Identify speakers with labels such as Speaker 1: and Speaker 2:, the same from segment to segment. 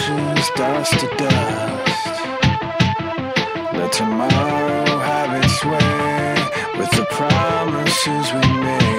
Speaker 1: ashes, dust to dust. Let tomorrow have its way with the promises we made.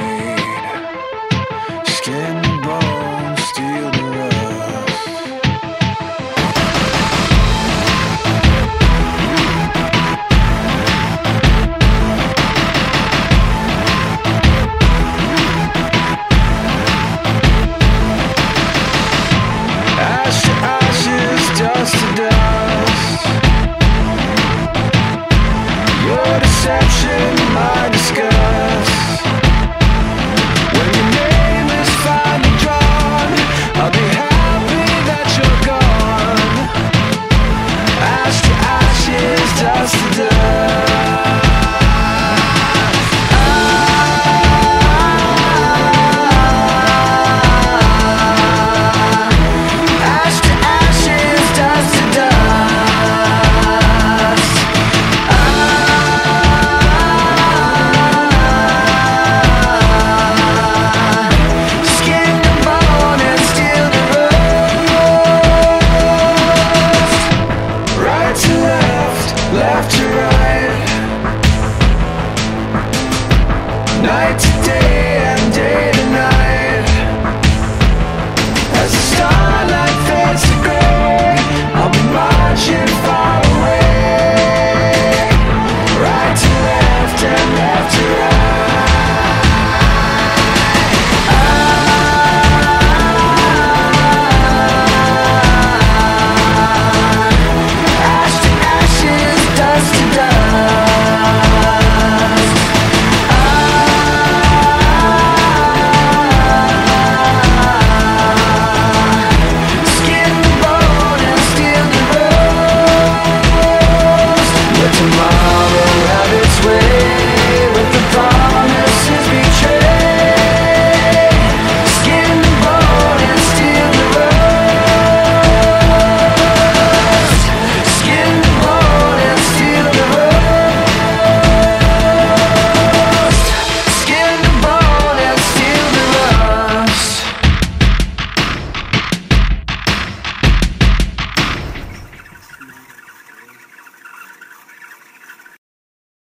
Speaker 1: night to day.